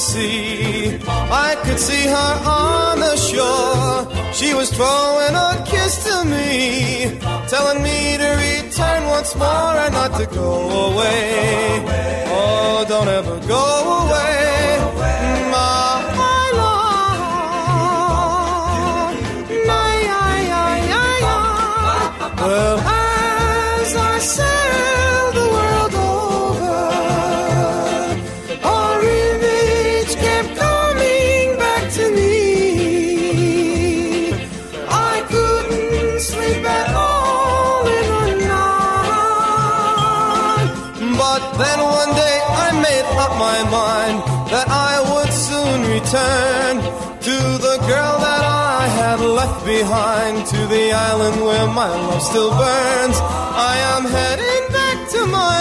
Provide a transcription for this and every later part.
sea, I could see her on the shore. She was throwing a kiss to me, telling me to return once more and not to go away. Oh, don't ever go the island where my love still burns. I am heading back to my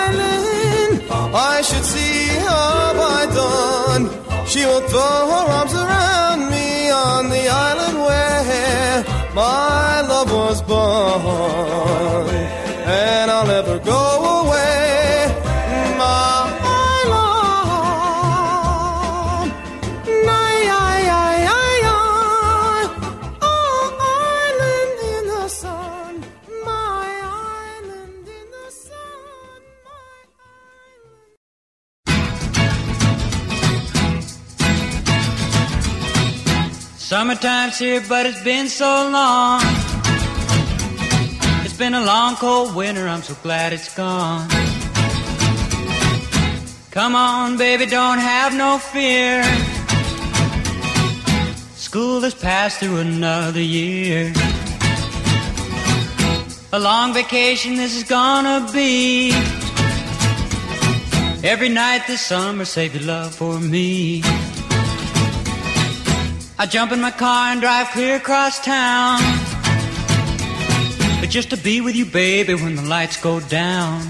island. I should see her by dawn. She will throw her arms around me on the island where my love was born. And I'll never go Summertime's here, but it's been so long. It's been a long, cold winter. I'm so glad it's gone. Come on, baby, don't have no fear. School has passed through another year. A long vacation this is gonna be. Every night this summer, save your love for me. I jump in my car and drive clear across town. But just to be with you, baby, when the lights go down.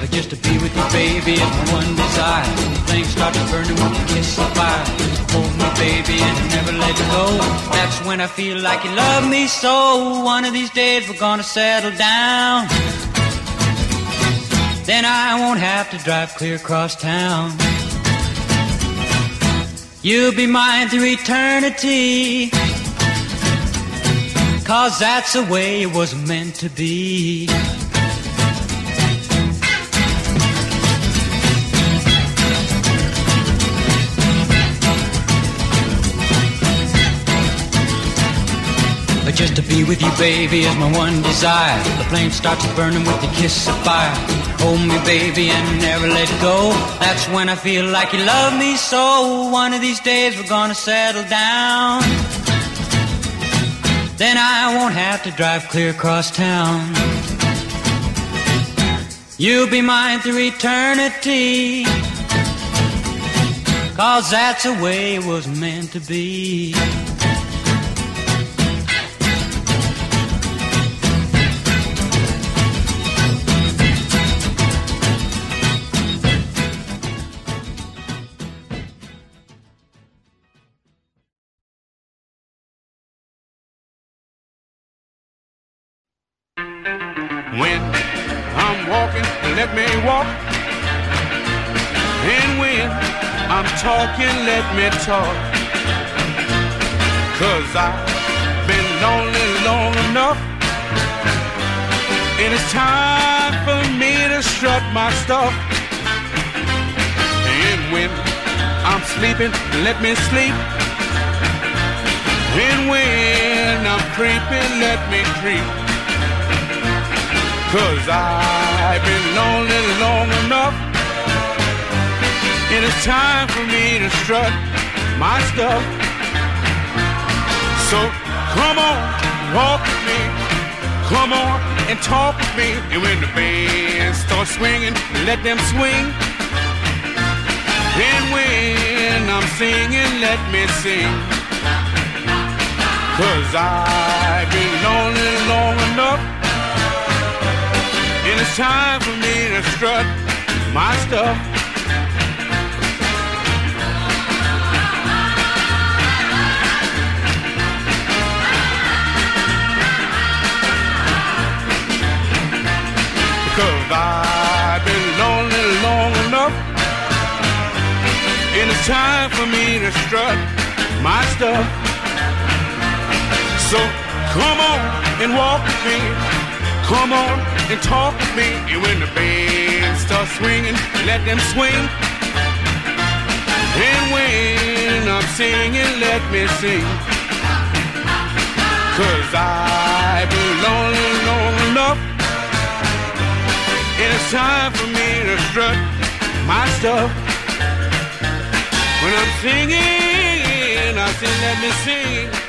But just to be with you, baby, is my one desire. When flames start to burn and when you kiss the fire. Hold me, baby, and never let go. That's when I feel like you love me so. One of these days we're gonna settle down. Then I won't have to drive clear across town. You'll be mine through eternity. Cause that's the way it was meant to be. Just to be with you, baby, is my one desire. The flame starts burning with the kiss of fire. Hold me, baby, and never let go. That's when I feel like you love me so. One of these days we're gonna settle down. Then I won't have to drive clear across town. You'll be mine through eternity. Cause that's the way it was meant to be. Talking, let me talk. Cause I've been lonely long enough. And it's time for me to strut my stuff. And when I'm sleeping, let me sleep. And when I'm creeping, let me creep. Cause I've been lonely long enough. And it's time for me to strut my stuff. So come on, walk with me. Come on and talk with me. And when the band starts swinging, let them swing. And when I'm singing, let me sing. Cause I've been lonely long enough. And it's time for me to strut my stuff. Cause I've been lonely long enough. And it's time for me to strut my stuff. So come on and walk with me. Come on and talk with me. And when the band starts swinging, let them swing. And when I'm singing, let me sing. Cause I've been lonely long enough time for me to strut my stuff. When I'm singing, I sing. let me sing.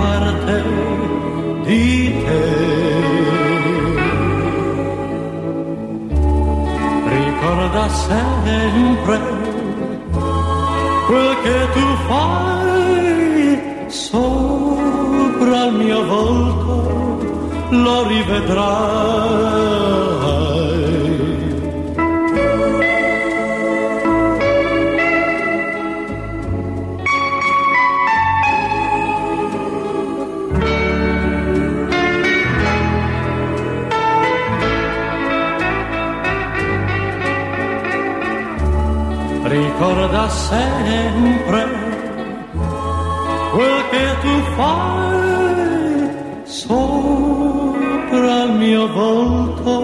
parte di te. Ricorda sempre quel che tu fai sopra il mio volto, lo rivedrai. sarà sempre. Quel che tu fai sopra il mio volto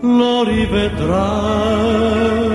lo rivedrai.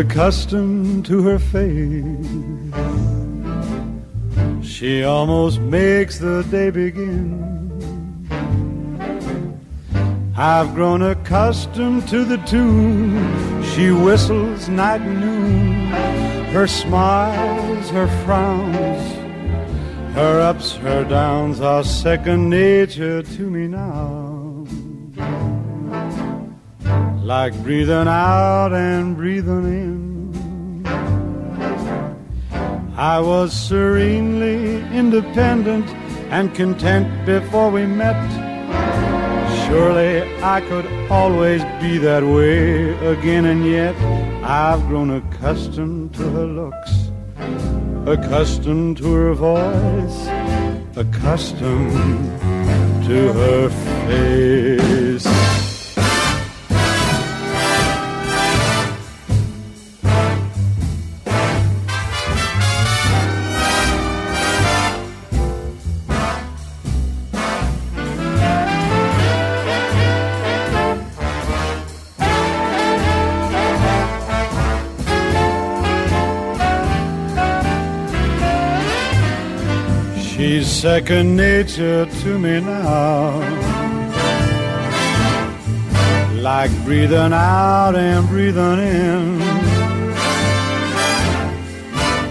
Accustomed to her face. She almost makes the day begin. I've grown accustomed to the tune she whistles night and noon. Her smiles, her frowns, her ups, her downs are second nature to me now like breathing out and breathing in. I was serenely independent and content before we met. Surely I could always be that way again, and yet I've grown accustomed to her looks, accustomed to her voice, accustomed to her face. Second nature to me now. Like breathing out and breathing in.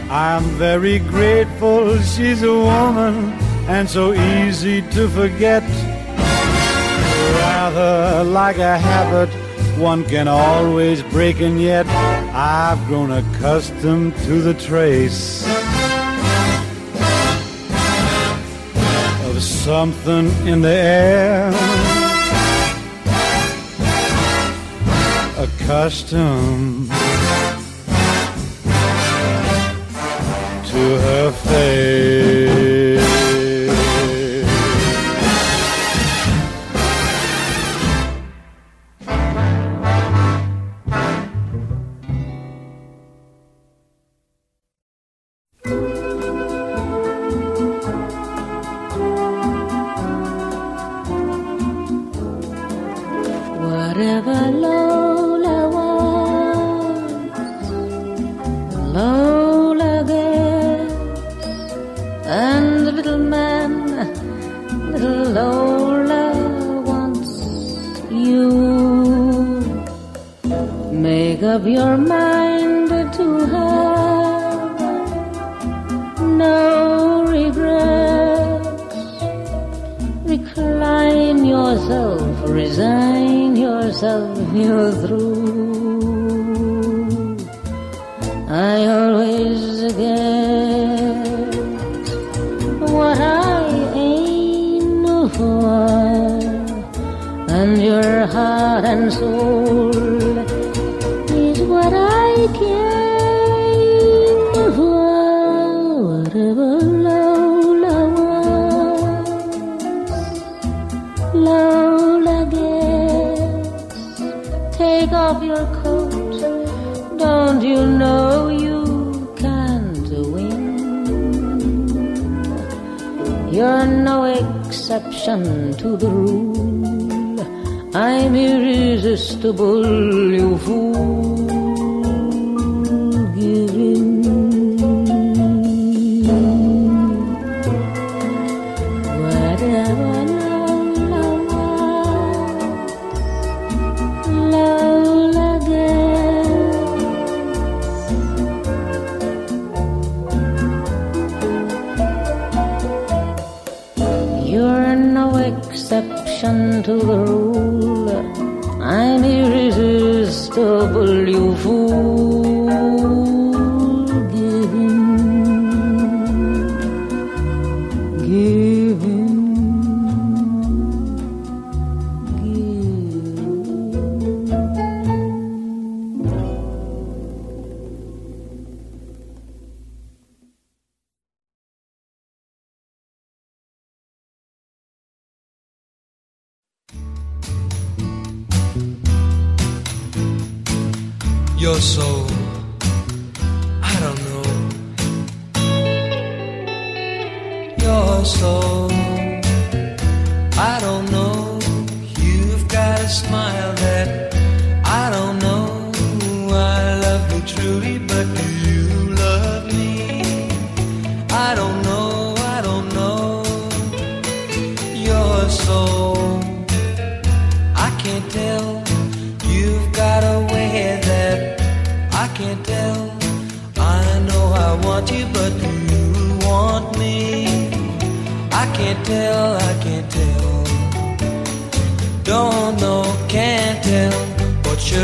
I'm very grateful she's a woman and so easy to forget. Rather like a habit one can always break, and yet I've grown accustomed to the trace. Something in the air. Accustomed to her face. And soul is what I came for. Whatever Lola wants, Lola gets. Take off your coat, don't you know you can't win? You're no exception to the rule. I'm irresistible, you fool. Give in. Whatever Lola wants, Lola gets. You're no exception to the rule.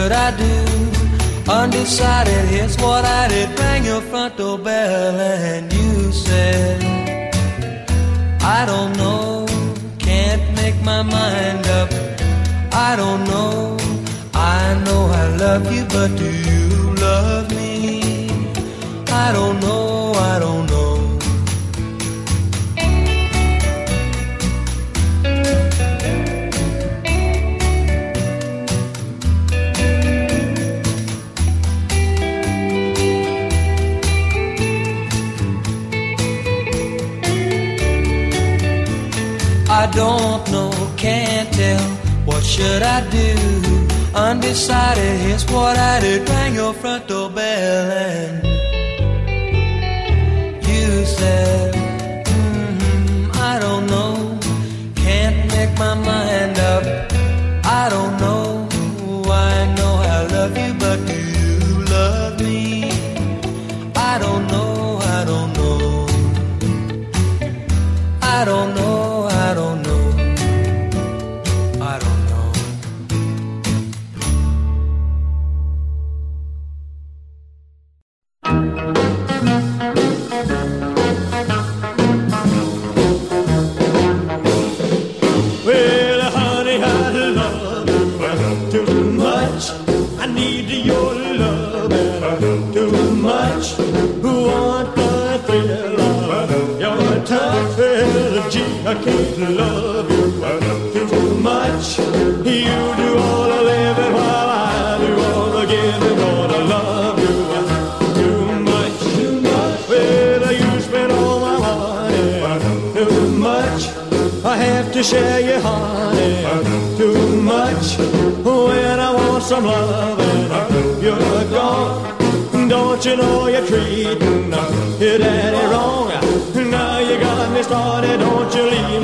Should I do? Undecided, here's what I did. Rang your front door bell and you said, I don't know, can't make my mind up. I don't know, I know I love you, but do you love me? I don't know, I don't know. Can't. What should I do? Undecided, here's what I did. Rang your front door bell and you said, mm I don't know, can't make my mind up. I don't know, I know I love you, but do you love me? I don't know, I don't know. I don't know, I can't love you too much. You do all the living while I do all the giving. Gonna love you too much, too much. Well, you spend all my money too much. I have to share your honey too much. When I want some loving, you're gone. Don't you know you're treating your daddy wrong? Now you got me started. Don't you leave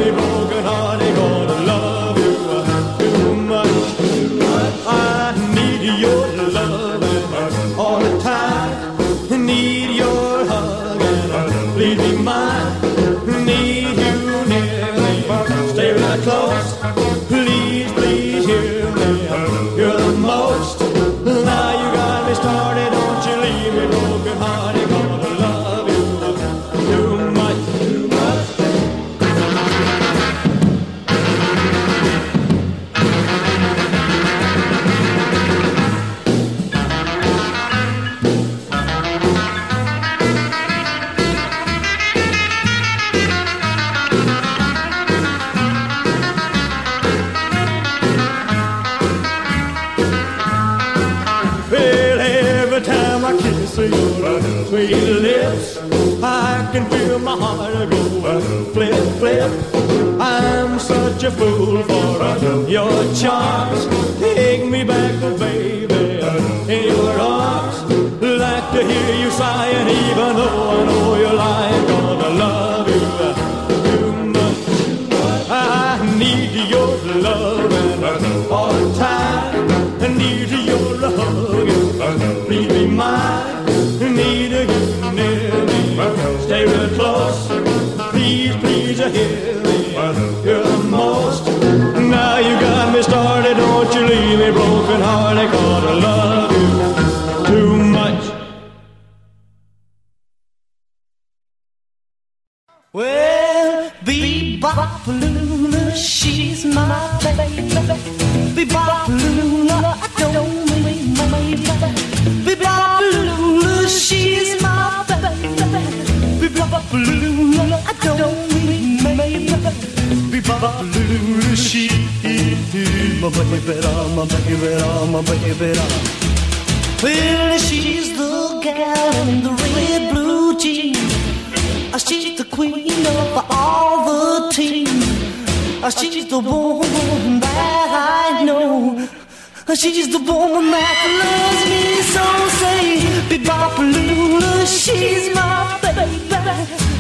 She's my baby.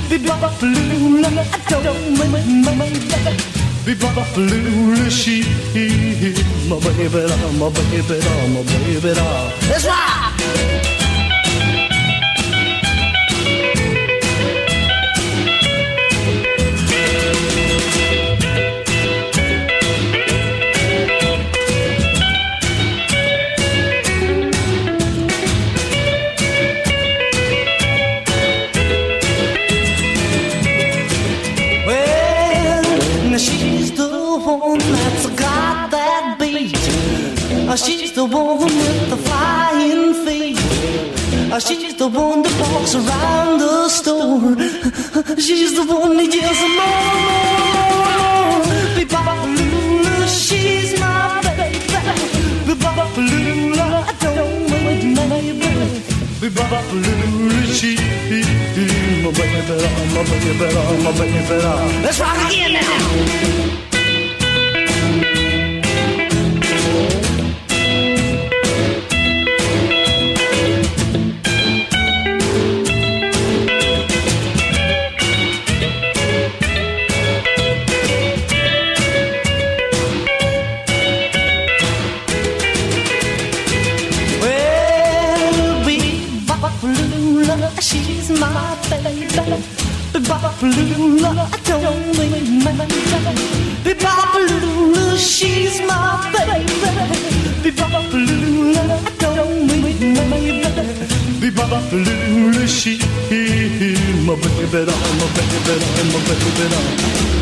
Bebopalula, I don't mind my baby. Bebopalula, she my baby, my baby, my baby. That's right. the woman with the flying face. Uh, she's the one that walks around the store. She's the one that yells more, more, more. Bebopalula, she's my baby. Bebopalula, I don't wait, baby. Bebopalula, she's my baby, my baby, my baby. Let's rock again now. Balloon, I don't mean Be Balloon, she's my baby. Be Balloon, I don't mean Be Balloon, she's my baby. I'm a baby, I'm a baby, baby.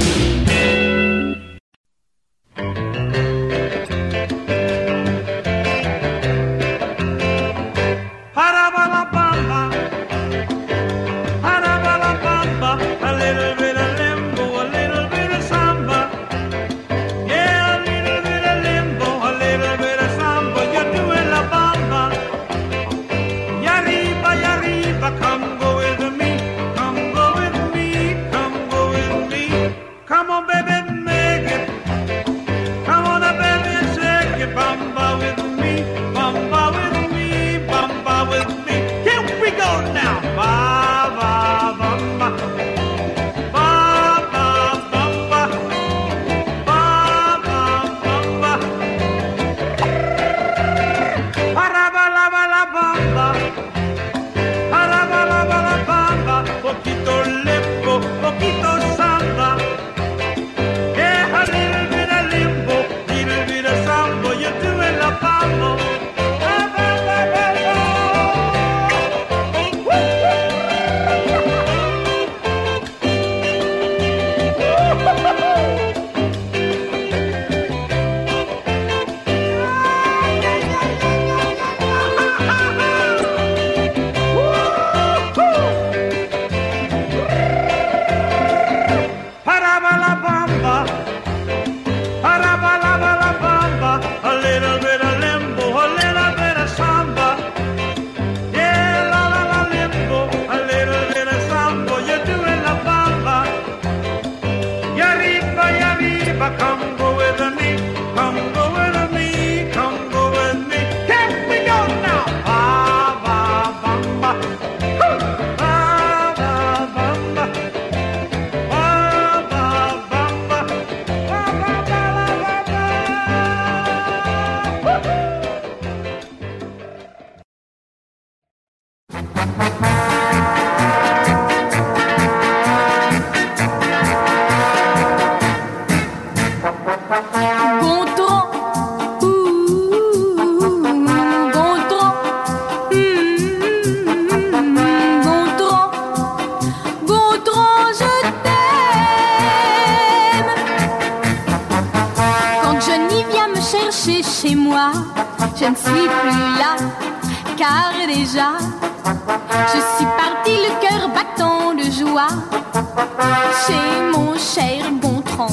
Chez mon cher Gontran.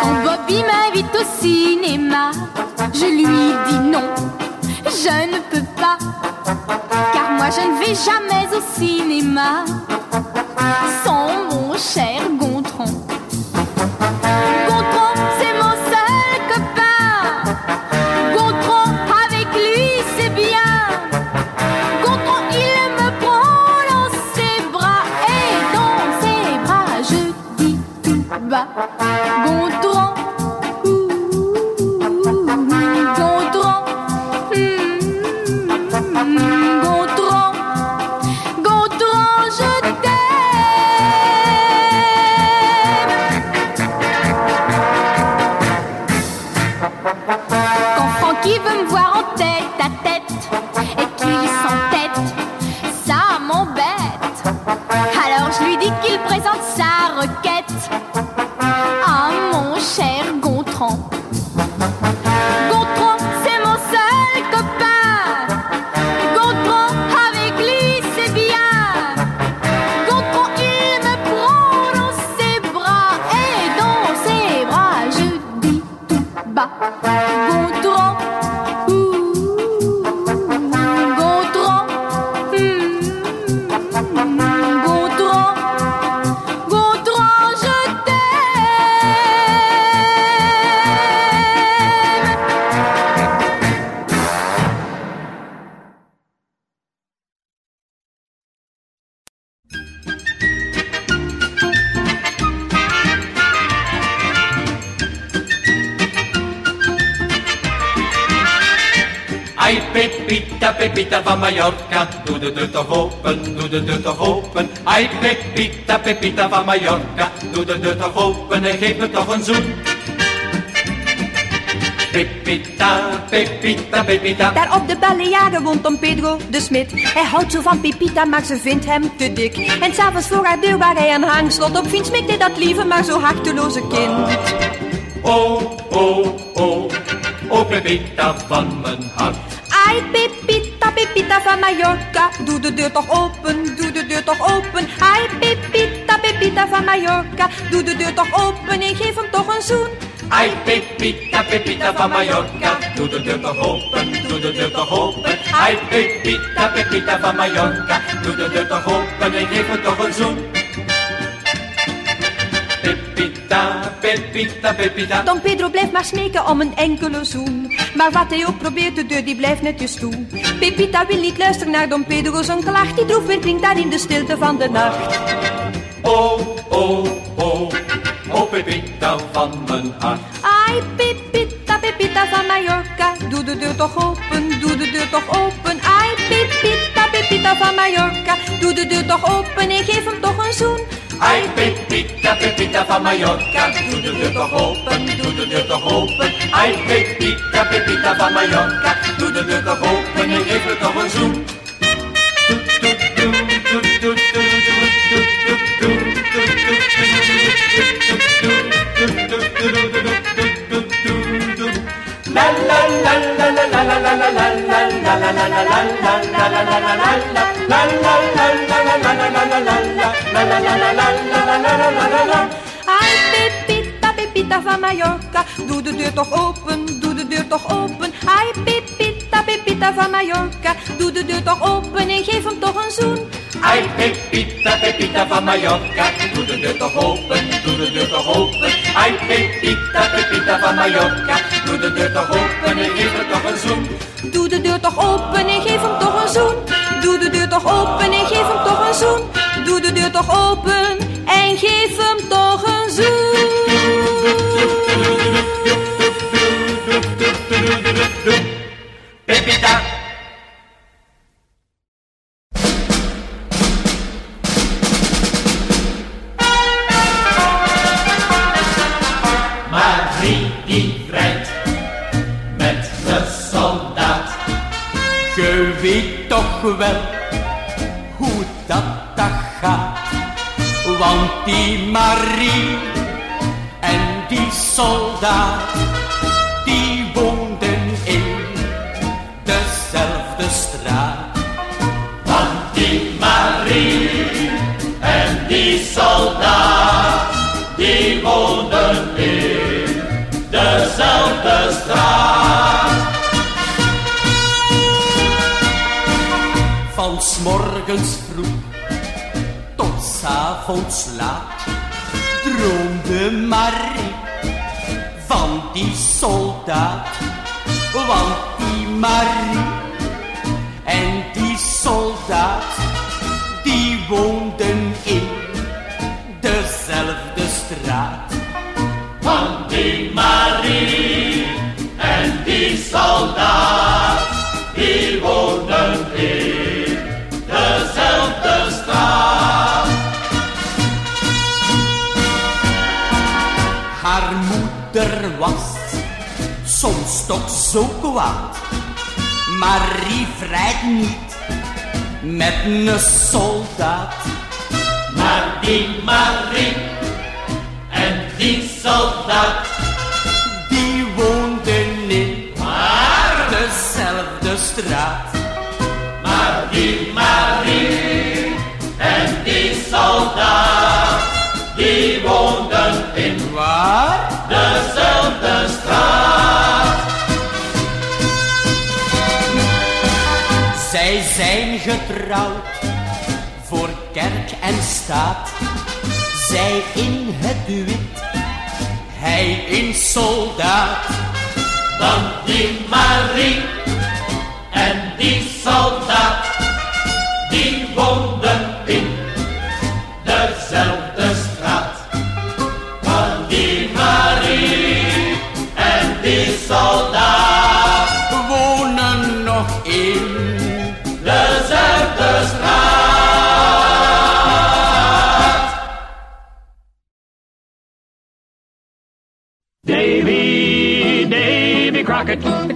Quand Bobby m'invite au cinéma, je lui dis non, je ne peux pas, car moi je ne vais jamais au cinéma sans mon cher Gontran. Toch open, doe de deur toch open. Ai Pepita, Pepita van Mallorca, doe de deur toch open en geef me toch een zoen. Pepita, Pepita, Pepita. Daar op de Balearen woont Don Pedro de Smit. Hij houdt zo van Pepita, maar ze vindt hem te dik. En s'avonds voor haar deur waar hij een hangslot op vindt, smikt hij dat lieve maar zo harteloze kind. Oh, oh, oh, oh Pepita van mijn hart. Ai, Pepita, Pepita van Mallorca, doe de deur toch open, doe de deur toch open. Ai, Pepita, Pepita van Mallorca, doe de deur toch open en geef hem toch een zoen. Ai Pepita, Pepita van Mallorca, doe de deur toch open, doe de deur toch open. Ai Pepita, Pepita van Mallorca, doe de deur toch open en geef me toch een zoen. Pepita, Pepita, Pepita. Don Pedro blijft maar smeken om een enkele zoen. Maar wat hij ook probeert, de deur die blijft netjes toe. Pepita wil niet luisteren naar Don Pedro's onkelach. Die droef weer klinkt daar in de stilte van de nacht. Oh, oh, oh, oh Pepita van mijn hart. Ai, Pepita, Pepita van Mallorca, doe de deur toch open, doe de deur toch open. Ai, Pepita, Pepita van Mallorca, doe de deur toch open en geef hem toch een zoen. Ai Pepita, Pepita van Mallorca, doe de deur toch open, doe de deur toch open. Ai Pepita, Pepita van Mallorca, doe de deur toch open en geef me toch een zoen. Ai, Pepita, Pepita van Mallorca, doe de deur toch open, doe de deur toch open. Ai, Pepita, Pepita van Mallorca, doe de deur toch open en geef hem toch een zoen. Ai Pepita, Pepita van Mallorca, doe de deur toch open, doe de deur toch open. Ai Pepita, Pepita van Mallorca, doe de deur toch open en geef me toch een zoen. Doe de deur toch open en geef hem toch een zoen. Doe de deur toch open en geef hem toch een zoen. Doe de deur toch open en geef hem toch een zoen. Pepita. Marie die vrijt met de soldaat. Je weet toch wel hoe dat dat gaat. Want die Marie en die soldaat, die woonden in dezelfde straat. Van s morgens vroeg tot s avonds laat droomde Marie van die soldaat. Want die Marie toch zo kwaad. Marie vrijt niet met een soldaat. Maar die Marie en die soldaat, Die woonden in maar, dezelfde straat. Voor kerk en staat. Zij in het wit, hij in soldaat. Want die Marie en die soldaat, die woonden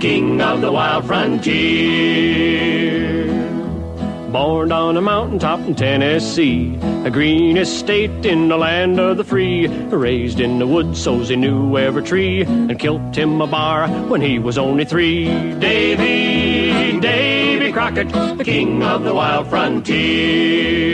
king of the wild frontier. Born on a mountaintop in Tennessee, a green estate in the land of the free. Raised in the woods so's he knew every tree, and killed him a bar when he was only three. Davy, Davy Crockett, the king of the wild frontier.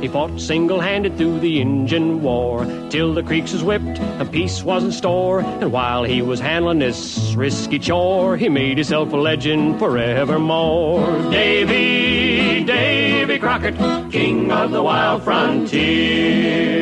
He fought single-handed through the Injun War till the creeks was whipped and peace was in store. And while he was handling this risky chore, he made himself a legend forevermore. Davy, Davy Crockett, king of the wild frontier.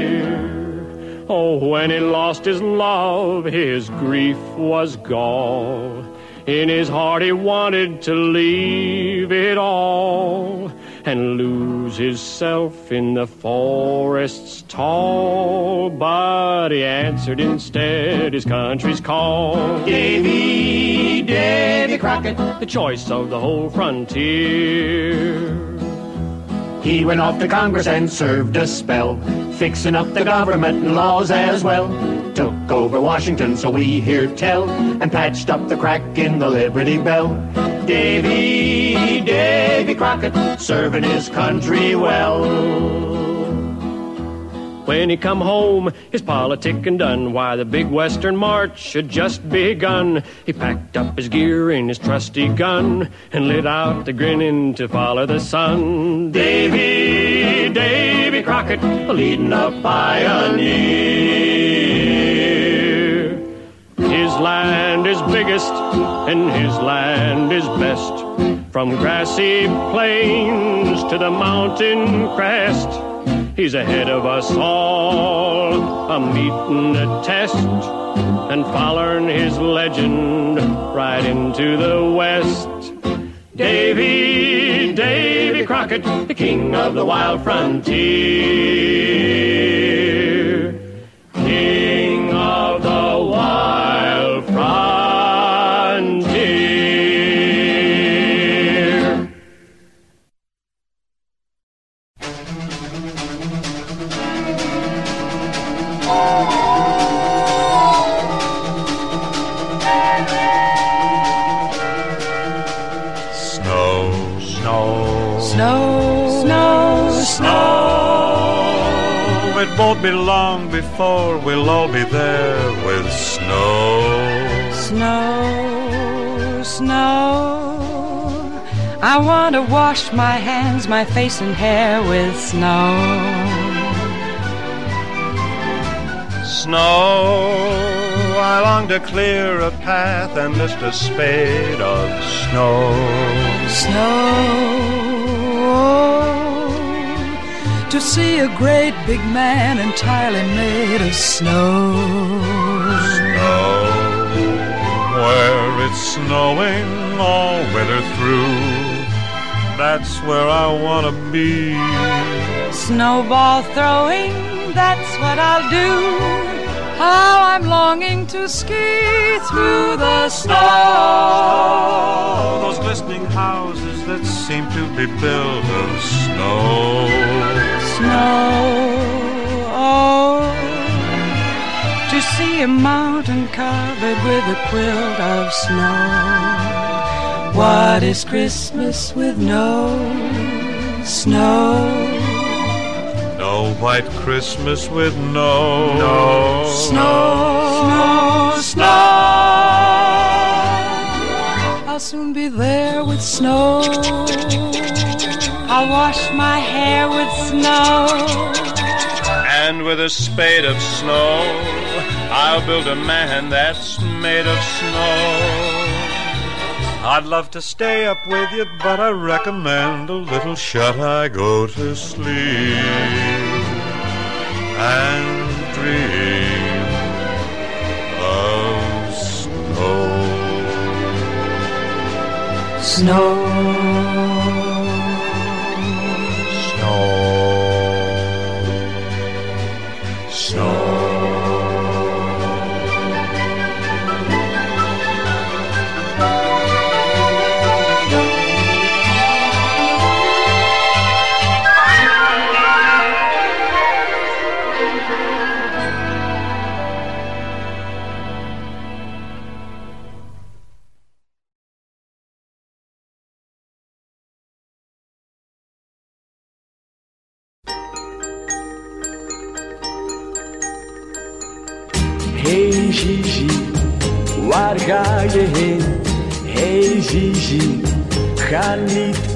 Oh, when he lost his love, his grief was gall. In his heart, he wanted to leave it all and lose himself in the forests tall. But he answered instead his country's call. Davy, Davy Crockett, the choice of the whole frontier. He went off to Congress and served a spell, fixing up the government and laws as well. Took over Washington, so we hear tell, and patched up the crack in the Liberty Bell. Davy, Davy Crockett, serving his country well. When he come home, his politicking done. Why, the big western march had just begun. He packed up his gear and his trusty gun and lit out the grinning to follow the sun. Davy, Davy Crockett, leading a pioneer. His land is biggest and his land is best. From grassy plains to the mountain crest. He's ahead of us all, a meeting a test, and following his legend right into the west. Davy, Davy Crockett, the king of the wild frontier. Of wild frontier. Snow, snow, Snow, snow, snow. It won't be long before we'll all be there snow. snow. I want to wash my hands, my face, and hair with snow. Snow, I long to clear a path and lift a spade of snow. snow. To see a great big man entirely made of snow. Snow, where it's snowing all winter through. That's where I wanna be. Snowball throwing, that's what I'll do. How I'm longing to ski through the snow. Those glistening houses that seem to be built of snow. Snow, oh, to see a mountain covered with a quilt of snow. What is Christmas with no snow? No white Christmas with no, no Snow, snow, snow. I'll soon be there with snow. I'll wash my hair with snow. And with a spade of snow, I'll build a man that's made of snow. I'd love to stay up with you, but I recommend a little shut eye go to sleep and dream of snow. Snow.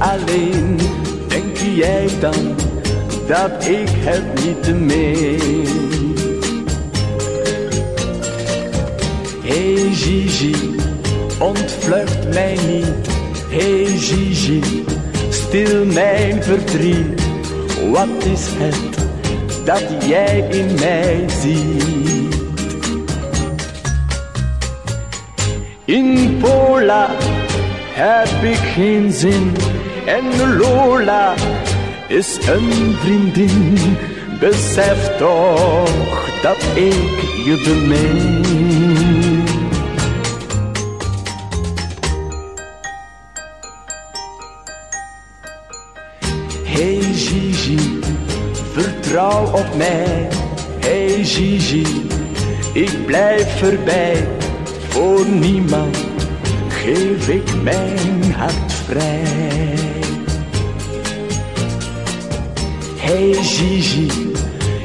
Alleen. Denk jij dan dat ik het niet meen? Hey Gigi, ontvlucht mij niet. Hey Gigi, stil mijn verdriet. Wat is het dat jij in mij ziet? In Pola heb ik geen zin en Lola is een vriendin. Besef toch dat ik je bemin. Hey Gigi, vertrouw op mij. Hey Gigi, ik blijf erbij. Voor niemand geef ik mijn hart vrij. Hey Gigi,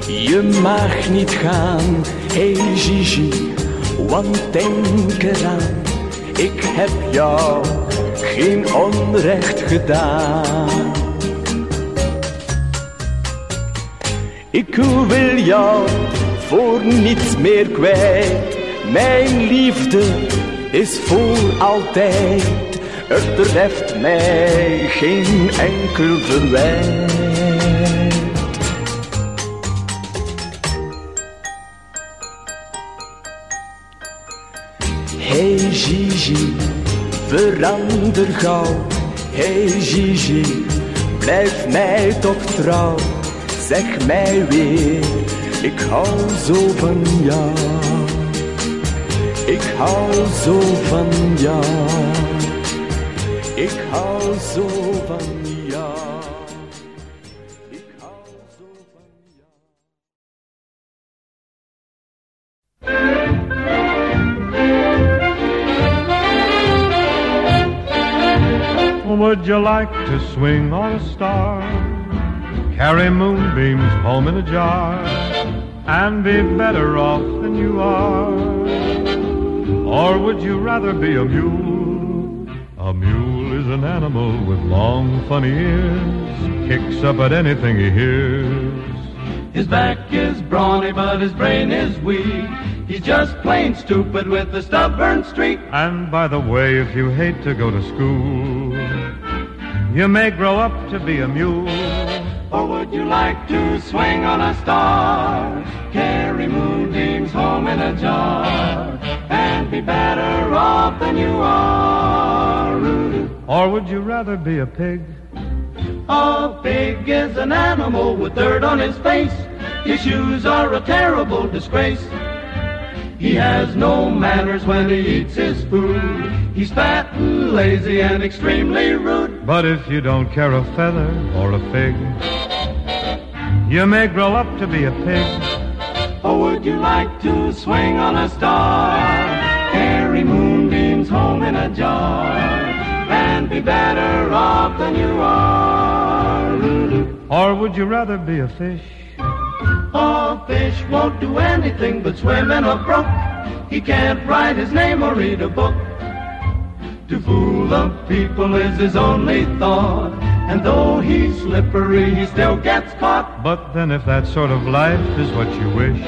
je mag niet gaan. Hey Gigi, want denk eraan. Ik heb jou geen onrecht gedaan. Ik wil jou voor niets meer kwijt. Mijn liefde is voor altijd. Er treft mij geen enkel verwijt. Verander gauw. Hey Gigi, blijf mij toch trouw. Zeg mij weer, ik hou zo van jou. Ik hou zo van jou. Ik hou zo van jou. Would you like to swing on a star? Carry moonbeams home in a jar and be better off than you are? Or would you rather be a mule? A mule is an animal with long, funny ears, kicks up at anything he hears. His back is brawny, but his brain is weak. He's just plain stupid with a stubborn streak. And by the way, if you hate to go to school, You may grow up to be a mule. Or would you like to swing on a star? Carry moonbeams home in a jar and be better off than you are. Or would you rather be a pig? A pig is an animal with dirt on his face. His shoes are a terrible disgrace. He has no manners when he eats his food. He's fat and lazy and extremely rude. But if you don't care a feather or a fig, you may grow up to be a pig. Or would you like to swing on a star? Carry moonbeams home in a jar and be better off than you are. Or would you rather be a fish? A fish won't do anything but swim in a brook. He can't write his name or read a book. To fool the people is his only thought. And though he's slippery, he still gets caught. But then, if that sort of life is what you wish,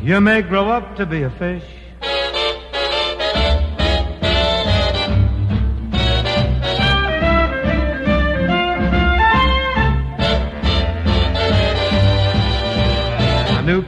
you may grow up to be a fish.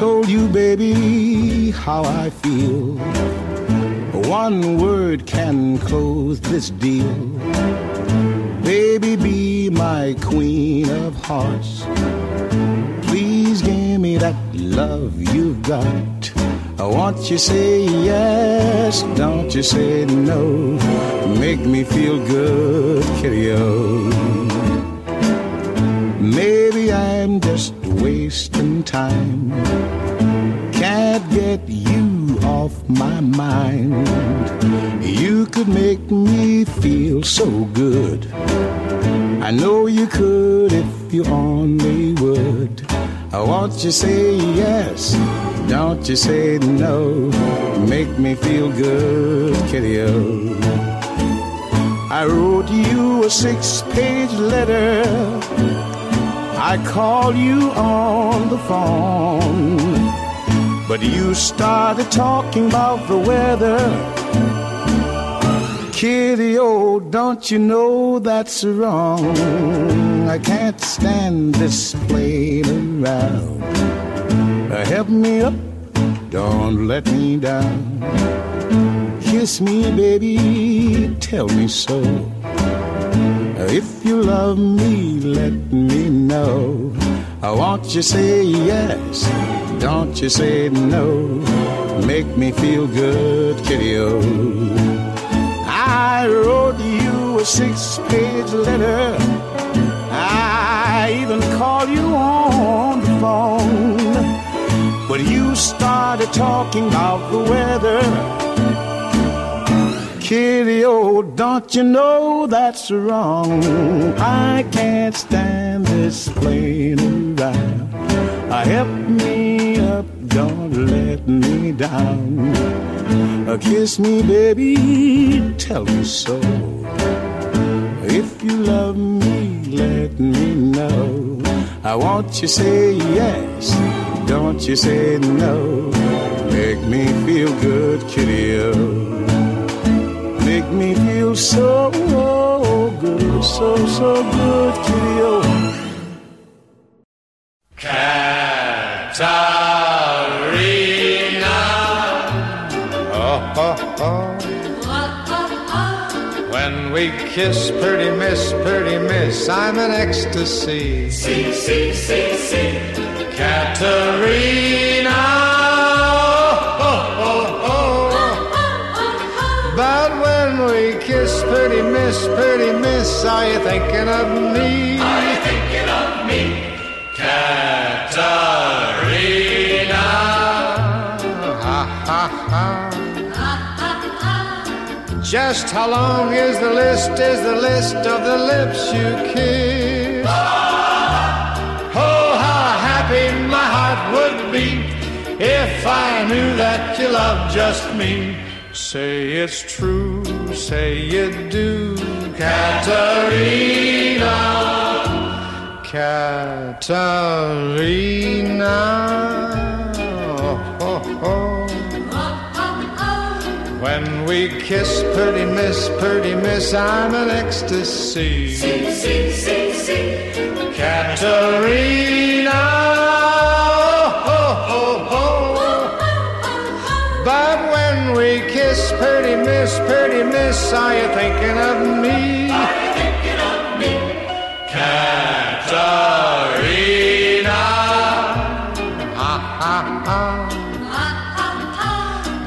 Told you, baby, how I feel. One word can close this deal. Baby, be my queen of hearts. Please give me that love you've got. I want you say yes, don't you say no. Make me feel good, kitty-o. Maybe I'm just wasting time. Can't get you off my mind. You could make me feel so good. I know you could if you only would. I want you say yes, don't you say no. Make me feel good, kitty-o. I wrote you a six-page letter. I called you on the phone, but you started talking about the weather. Kitty, oh, don't you know that's wrong? I can't stand this playing around. Uh, help me up, don't let me down. Kiss me, baby, tell me so. If you love me, let me know. I want you say yes, don't you say no. Make me feel good, kitty-o. I wrote you a six-page letter. I even called you on the phone. But you started talking about the weather. Kitty, oh, don't you know that's wrong? I can't stand this playing around. Uh, help me up, don't let me down. Uh, kiss me, baby, tell me so. If you love me, let me know. I want you say yes, don't you say no. Make me feel good, kitty-o make me feel so good, so, so good, kitty-o. Katarina. Oh, oh, oh. When we kiss, pretty miss, pretty miss, I'm in ecstasy. See, see, see, see. Katarina. Miss, pretty miss, are you thinking of me? Are you thinking of me? Katarina. Ha ha ha. Just how long is the list? Is the list of the lips you kiss? Oh, how happy my heart would be if I knew that you loved just me. Say it's true, say you do, Katarina. Katarina. Oh, oh, oh. When we kiss, pretty miss, pretty miss, I'm in ecstasy. See, see, see, see. Katarina. Miss, pretty miss, are you thinking of me? Are you thinking of me? Katarina. Ha, ha, ha.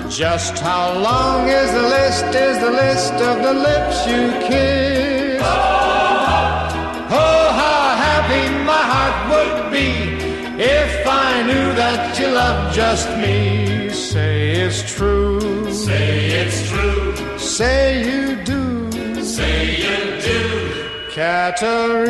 Just how long is the list? Is the list of the lips you kiss? That you love just me. Say it's true. Say it's true. Say you do. Say you do. Paradiso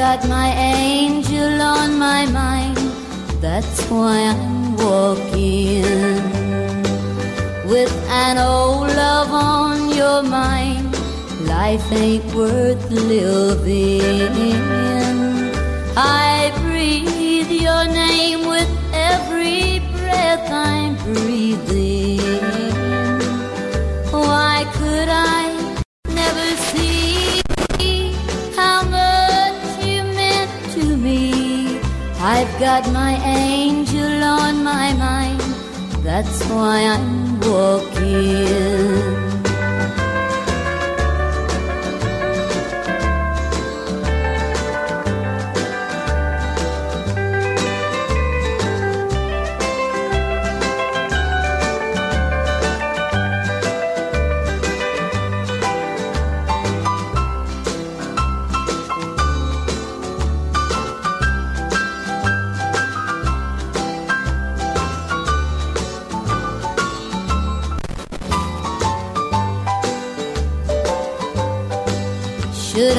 got my angel on my mind. That's why I'm walking. With an old love on your mind, life ain't worth living. I got my angel on my mind. That's why I'm walking.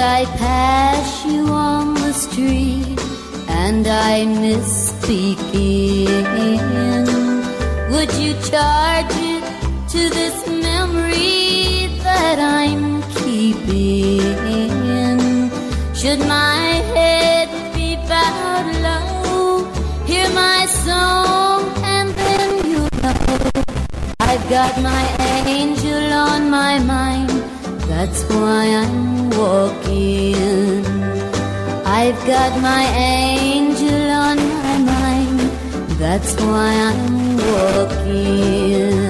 I pass you on the street and I miss speaking? Would you charge it to this memory that I'm keeping? Should my head be bowed low? Hear my song and then you know I've got my angel on my mind. That's why I'm walking. I've got my angel on my mind. That's why I'm walking.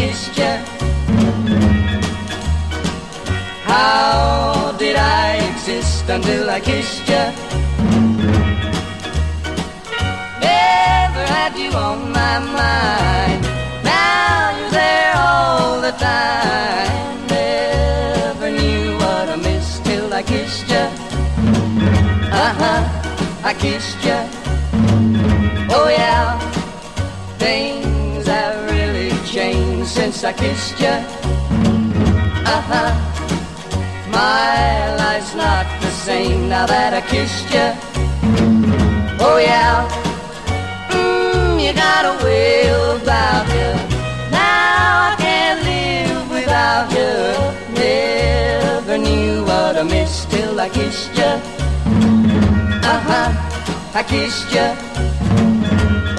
Kissed you. How did I exist until I kissed you? Never had you on my mind. Now you're there all the time. Never knew what I missed till I kissed you. Uh huh, I kissed since I kissed you. Uh huh, My life's not the same now that I kissed you. Oh yeah, mm, you got a way about you. Now I can't live without you. Never knew what I missed till I kissed you. Uh huh, I kissed you.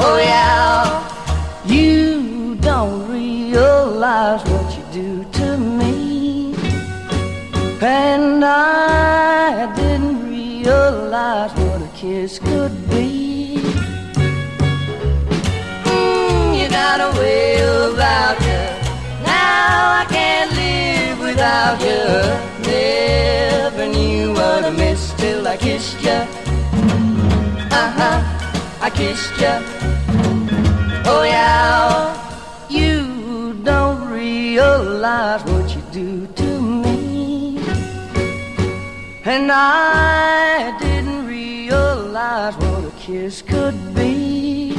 Oh yeah, you don't realize what you do to me. And I didn't realize what a kiss could be. Mm, you got a way about you. Now I can't live without you. Never knew what I missed till I kissed you. Uh huh, I kissed you. Oh yeah, realize what you do to me. And I didn't realize what a kiss could be.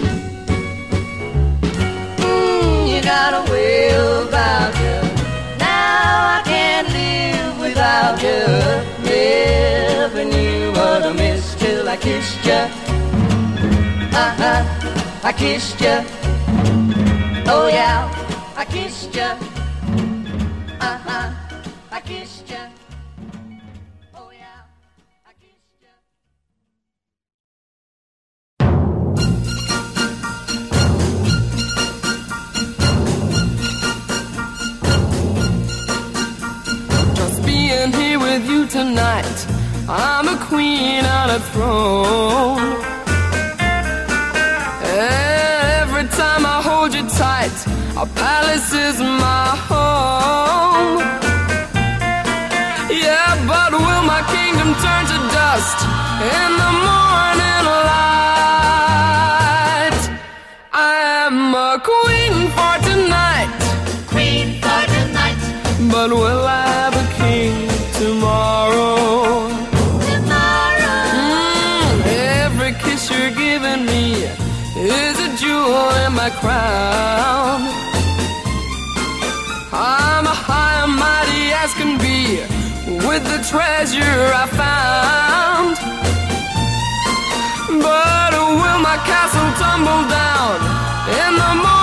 Mm, you got a way about you. Now I can't live without you. Never knew what I missed till I kissed you. Uh huh, I kissed you. Oh yeah, I kissed you. I kissed you. Oh yeah, I kissed you. Just being here with you tonight. I'm a queen on a throne. Every time I hold you tight, our palace is my home. To dust in the morning light? I am a queen for tonight. Queen for tonight. But will I have a king tomorrow? Mm, every kiss you're giving me is a jewel in my crown. I'm a high and mighty as can be with the treasure I found. Tumble down in the morning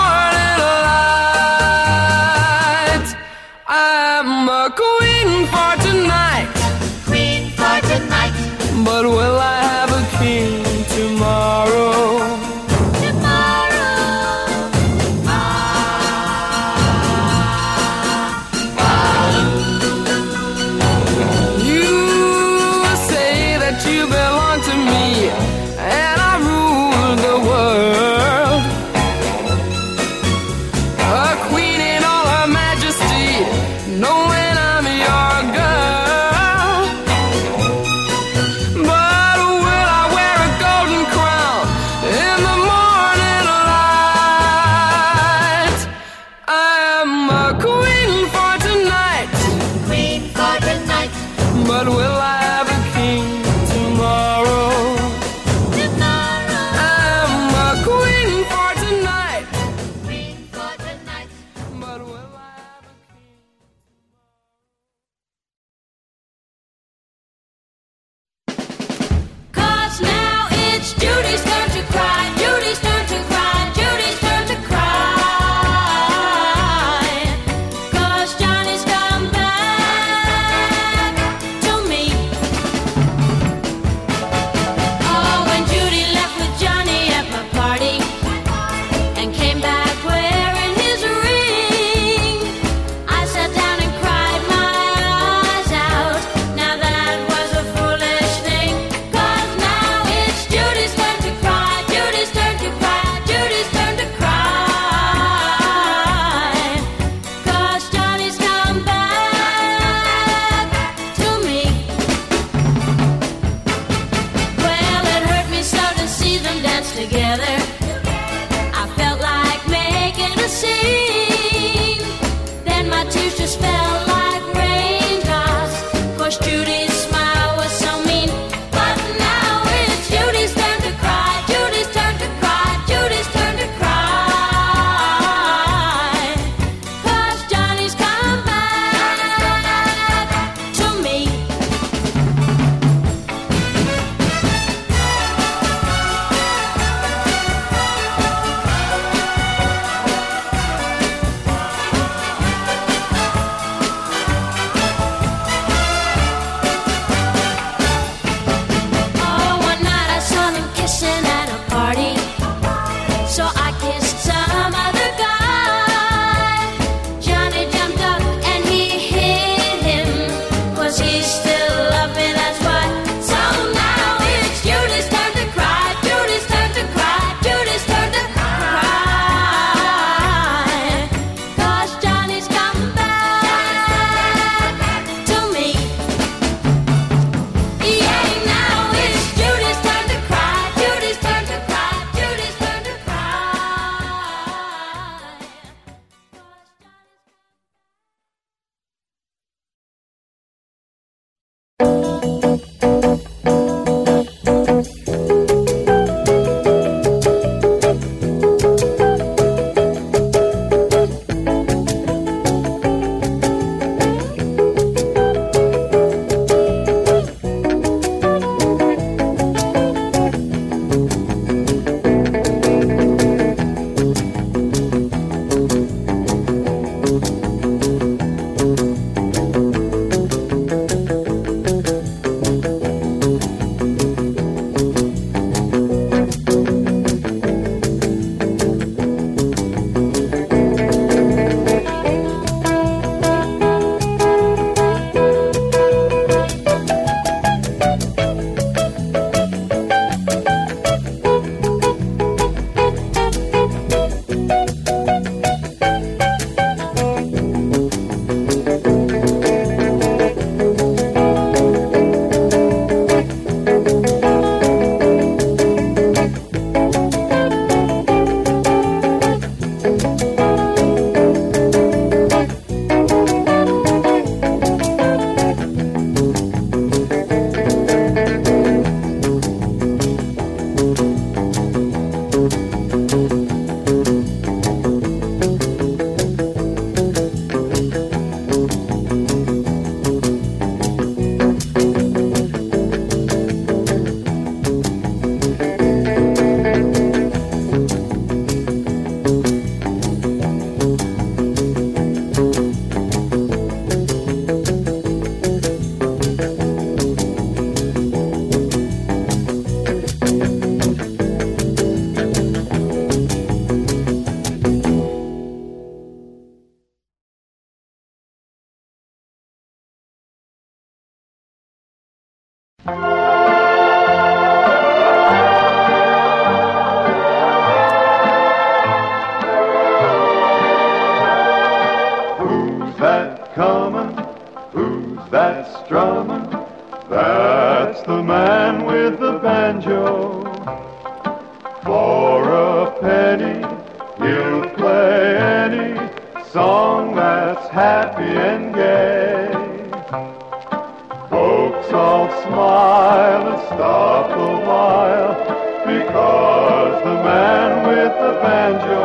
the man with the banjo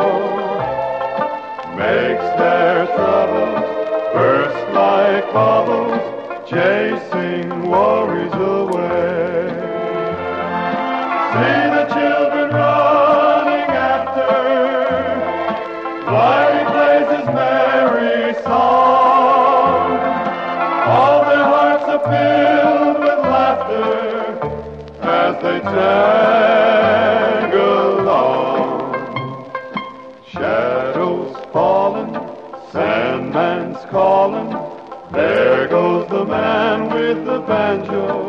makes their troubles burst like bubbles, chasing worries away. See the children running after. Flying plays his merry song. All their hearts are filled with laughter as they tell. banjo.